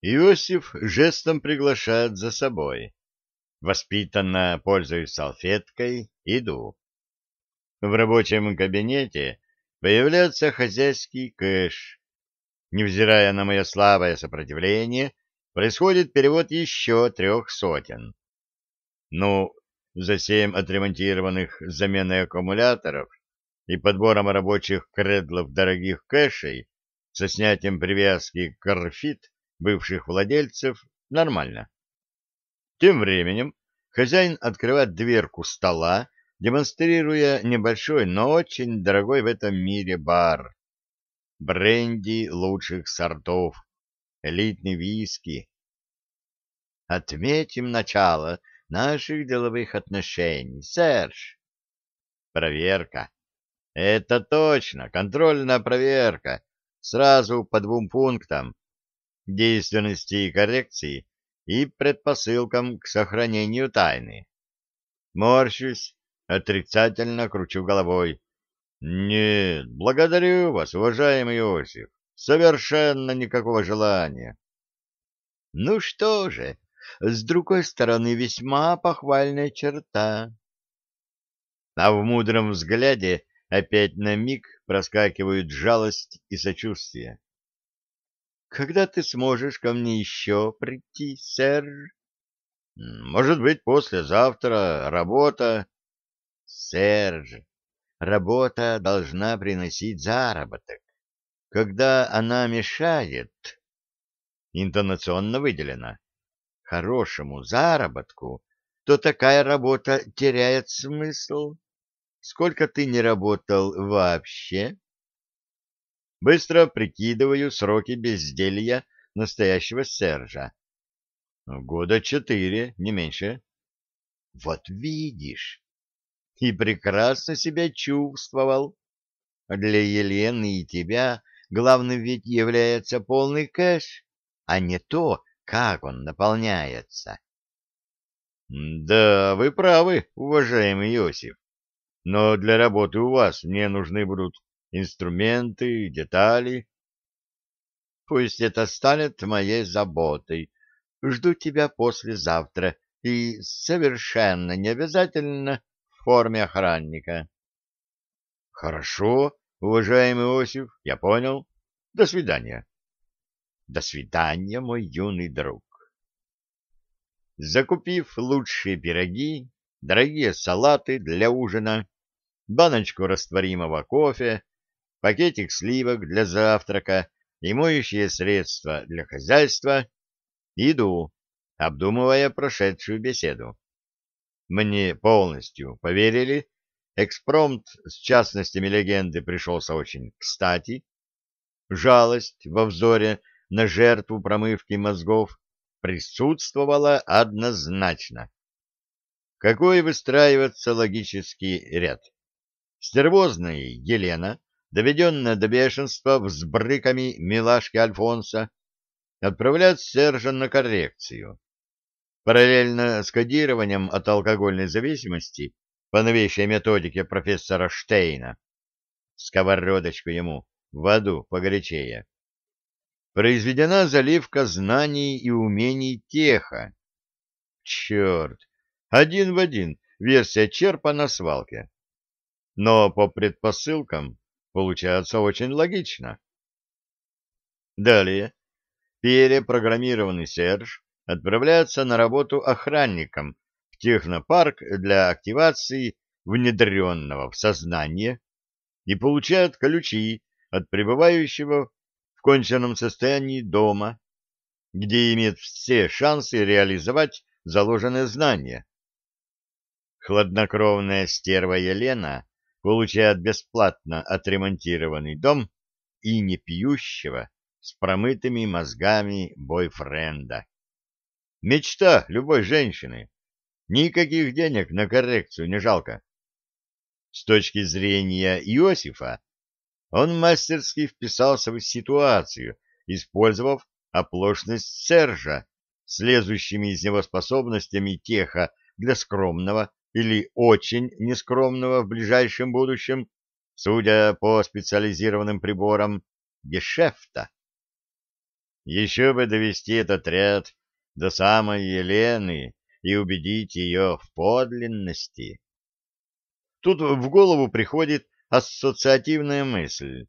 Иосиф жестом приглашает за собой. Воспитанно пользуюсь салфеткой, иду. В рабочем кабинете появляется хозяйский кэш. Невзирая на мое слабое сопротивление, происходит перевод еще трех сотен. Ну, за семь отремонтированных заменой аккумуляторов и подбором рабочих кредлов дорогих кэшей со снятием привязки к РФИТ бывших владельцев нормально. Тем временем хозяин открывает дверку стола, демонстрируя небольшой, но очень дорогой в этом мире бар. Бренди лучших сортов, элитный виски. Отметим начало наших деловых отношений, Серж. Проверка. Это точно, контрольная проверка. Сразу по двум пунктам действенности и коррекции и предпосылкам к сохранению тайны. Морщусь, отрицательно кручу головой. Нет, благодарю вас, уважаемый Иосиф, совершенно никакого желания. Ну что же, с другой стороны, весьма похвальная черта. А в мудром взгляде опять на миг проскакивают жалость и сочувствие. Когда ты сможешь ко мне еще прийти, сэр? Может быть, послезавтра работа. сэр. работа должна приносить заработок. Когда она мешает, интонационно выделено, хорошему заработку, то такая работа теряет смысл. Сколько ты не работал вообще? Быстро прикидываю сроки безделья настоящего Сержа. Года четыре, не меньше. Вот видишь. И прекрасно себя чувствовал. Для Елены и тебя главным ведь является полный кэш, а не то, как он наполняется. Да, вы правы, уважаемый Иосиф. Но для работы у вас мне нужны будут инструменты, детали. Пусть это станет моей заботой. Жду тебя послезавтра и совершенно не обязательно в форме охранника. Хорошо, уважаемый Осип, я понял. До свидания. До свидания, мой юный друг. Закупив лучшие пироги, дорогие салаты для ужина, баночку растворимого кофе, пакетик сливок для завтрака и моющие средства для хозяйства, иду, обдумывая прошедшую беседу. Мне полностью поверили, экспромт с частностями легенды пришелся очень кстати, жалость во взоре на жертву промывки мозгов присутствовала однозначно. Какой выстраивается логический ряд? Стервозная Елена доведенная до бешенства взбрыками милашки Альфонса, отправлять Сержа на коррекцию. Параллельно с кодированием от алкогольной зависимости по новейшей методике профессора Штейна, сковородочку ему в аду погорячее, произведена заливка знаний и умений теха. Черт, один в один версия черпа на свалке. Но по предпосылкам Получается очень логично. Далее перепрограммированный Серж отправляется на работу охранником в технопарк для активации внедренного в сознание и получает ключи от пребывающего в конченном состоянии дома, где имеет все шансы реализовать заложенное знание. Хладнокровная стерва Елена получает бесплатно отремонтированный дом и не пьющего с промытыми мозгами бойфренда. Мечта любой женщины. Никаких денег на коррекцию не жалко. С точки зрения Иосифа, он мастерски вписался в ситуацию, использовав оплошность Сержа, слезущими из него способностями теха для скромного или очень нескромного в ближайшем будущем, судя по специализированным приборам, гешефта. Еще бы довести этот ряд до самой Елены и убедить ее в подлинности. Тут в голову приходит ассоциативная мысль,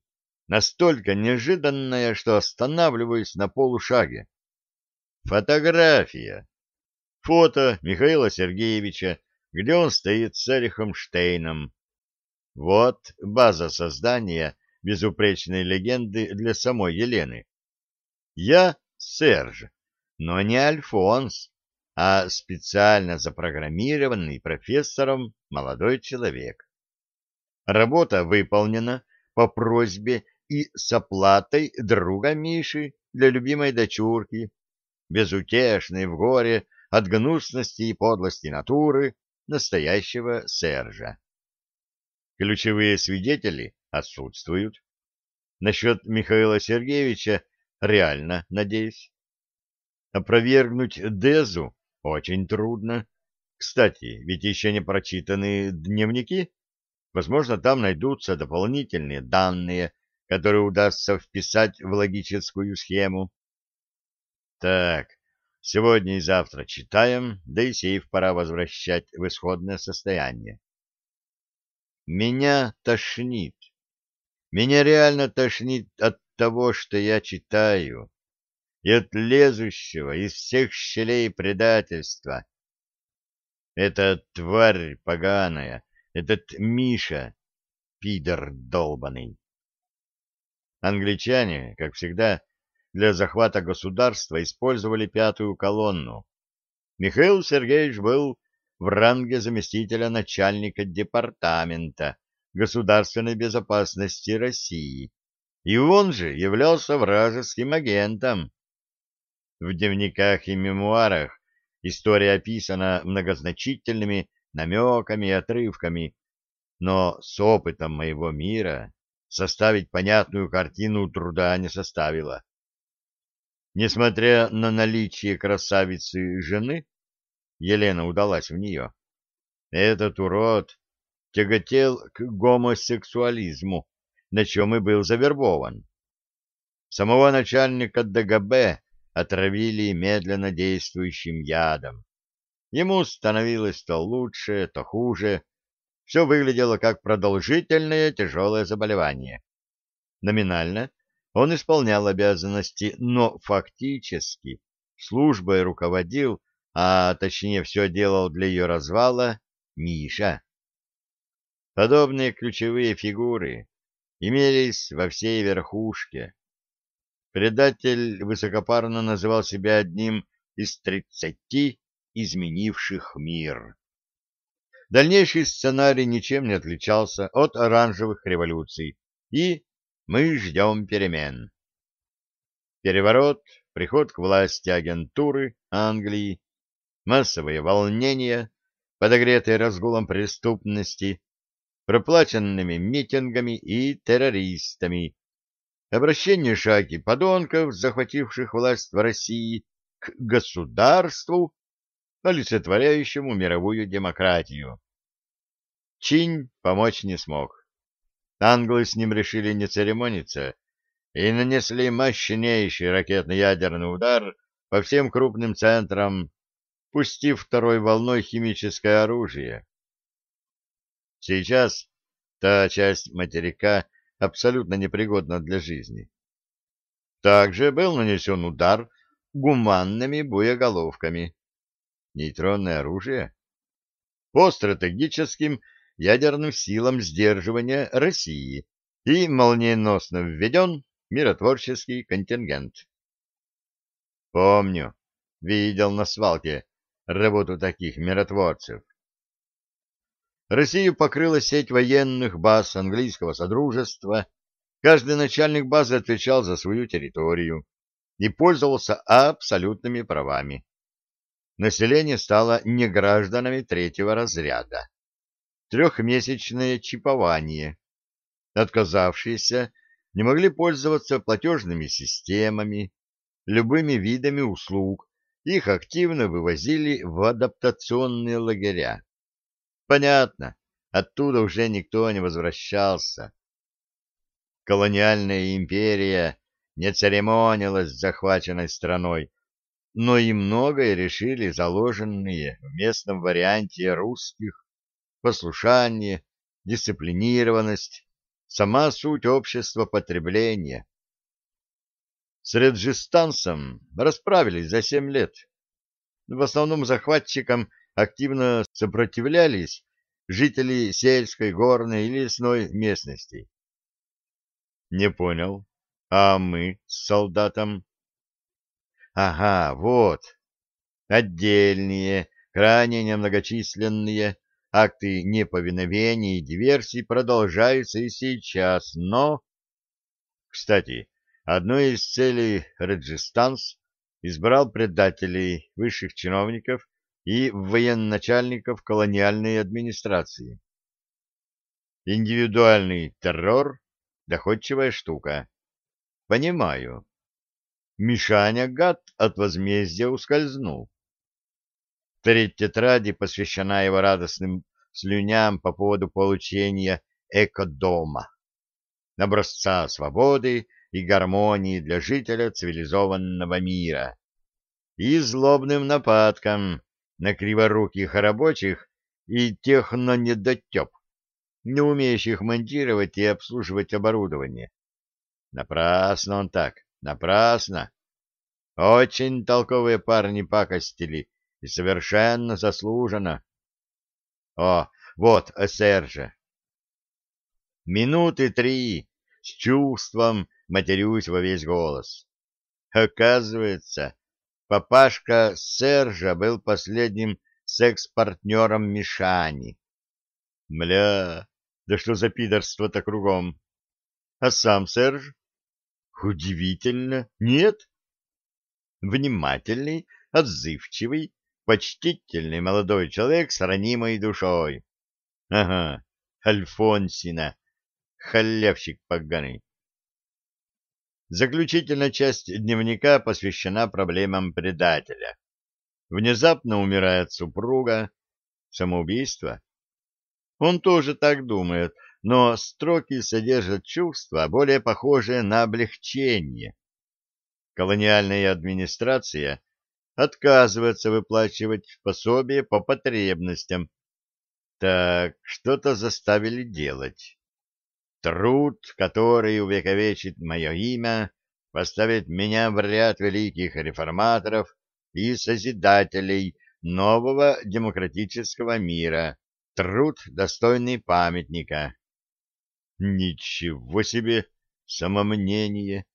настолько неожиданная, что останавливаюсь на полушаге. Фотография. Фото Михаила Сергеевича где он стоит с Эрихом Штейном. Вот база создания безупречной легенды для самой Елены. Я Серж, но не Альфонс, а специально запрограммированный профессором молодой человек. Работа выполнена по просьбе и с оплатой друга Миши для любимой дочурки, безутешной в горе от гнусности и подлости натуры, настоящего Сержа. Ключевые свидетели отсутствуют. Насчет Михаила Сергеевича реально, надеюсь. Опровергнуть Дезу очень трудно. Кстати, ведь еще не прочитаны дневники. Возможно, там найдутся дополнительные данные, которые удастся вписать в логическую схему. Так, Сегодня и завтра читаем, да и сейф пора возвращать в исходное состояние. Меня тошнит. Меня реально тошнит от того, что я читаю, и от лезущего из всех щелей предательства. Эта тварь поганая, этот Миша, пидор долбанный. Англичане, как всегда, для захвата государства использовали пятую колонну. Михаил Сергеевич был в ранге заместителя начальника департамента государственной безопасности России, и он же являлся вражеским агентом. В дневниках и мемуарах история описана многозначительными намеками и отрывками, но с опытом моего мира составить понятную картину труда не составило. Несмотря на наличие красавицы жены, Елена удалась в нее, этот урод тяготел к гомосексуализму, на чем и был завербован. Самого начальника ДГБ отравили медленно действующим ядом. Ему становилось то лучше, то хуже. Все выглядело как продолжительное тяжелое заболевание. Номинально он исполнял обязанности, но фактически службой руководил, а точнее все делал для ее развала, Миша. Подобные ключевые фигуры имелись во всей верхушке. Предатель высокопарно называл себя одним из тридцати изменивших мир. Дальнейший сценарий ничем не отличался от оранжевых революций и мы ждем перемен. Переворот, приход к власти агентуры Англии, массовые волнения, подогретые разгулом преступности, проплаченными митингами и террористами, обращение шаги подонков, захвативших власть в России, к государству, олицетворяющему мировую демократию. Чинь помочь не смог. Англы с ним решили не церемониться и нанесли мощнейший ракетно-ядерный удар по всем крупным центрам, пустив второй волной химическое оружие. Сейчас та часть материка абсолютно непригодна для жизни. Также был нанесен удар гуманными боеголовками. Нейтронное оружие? По стратегическим ядерным силам сдерживания России и молниеносно введен миротворческий контингент. Помню, видел на свалке работу таких миротворцев. Россию покрыла сеть военных баз английского содружества. Каждый начальник базы отвечал за свою территорию и пользовался абсолютными правами. Население стало не гражданами третьего разряда трехмесячное чипование. Отказавшиеся не могли пользоваться платежными системами, любыми видами услуг, их активно вывозили в адаптационные лагеря. Понятно, оттуда уже никто не возвращался. Колониальная империя не церемонилась с захваченной страной, но и многое решили заложенные в местном варианте русских послушание, дисциплинированность, сама суть общества потребления. С реджистанцем расправились за семь лет. В основном захватчикам активно сопротивлялись жители сельской, горной и лесной местности. Не понял. А мы с солдатом? Ага, вот. Отдельные, крайне немногочисленные, Акты неповиновения и диверсий продолжаются и сейчас, но... Кстати, одной из целей Реджистанс избрал предателей высших чиновников и военачальников колониальной администрации. Индивидуальный террор — доходчивая штука. Понимаю. Мишаня, гад, от возмездия ускользнул. Треть тетради посвящена его радостным слюням по поводу получения экодома, образца свободы и гармонии для жителя цивилизованного мира, и злобным нападкам на криворуких рабочих и технонедотеп, не умеющих монтировать и обслуживать оборудование. Напрасно он так, напрасно. Очень толковые парни пакостили и совершенно заслуженно. О, вот эсер! Минуты три с чувством матерюсь во весь голос. Оказывается, папашка Сержа был последним секс-партнером Мишани. Мля, да что за пидорство-то кругом? А сам Серж? Удивительно, нет? Внимательный, отзывчивый, почтительный молодой человек с ранимой душой. Ага, Альфонсина, халявщик поганый. Заключительная часть дневника посвящена проблемам предателя. Внезапно умирает супруга. Самоубийство? Он тоже так думает, но строки содержат чувства, более похожие на облегчение. Колониальная администрация отказывается выплачивать пособие по потребностям. Так, что-то заставили делать. Труд, который увековечит мое имя, поставит меня в ряд великих реформаторов и созидателей нового демократического мира. Труд, достойный памятника. Ничего себе самомнение!